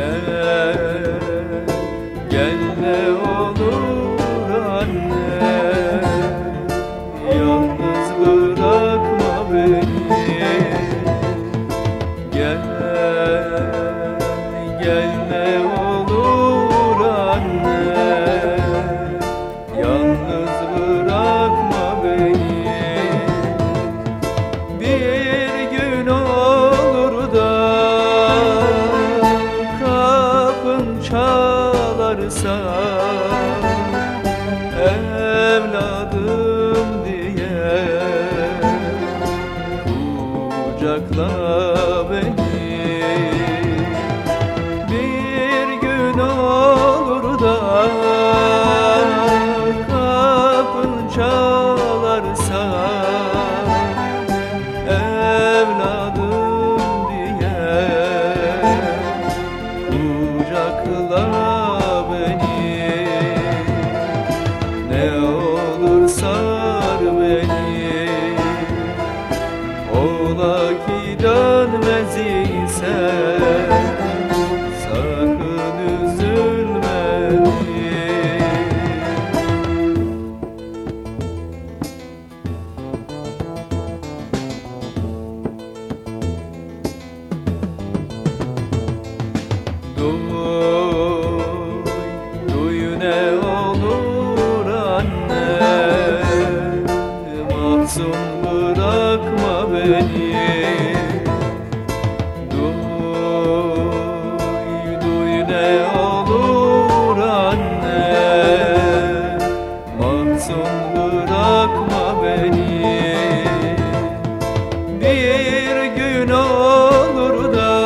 Yeah. Evladım diye kucakla beni. Bir gün olur da kapın çalarsa Evladım diye kucakla dönmez ise Sakın üzülme Dur gün olur da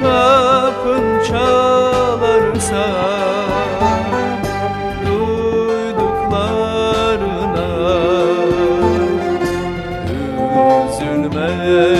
kapın çalarsa duyduklarına üzülme.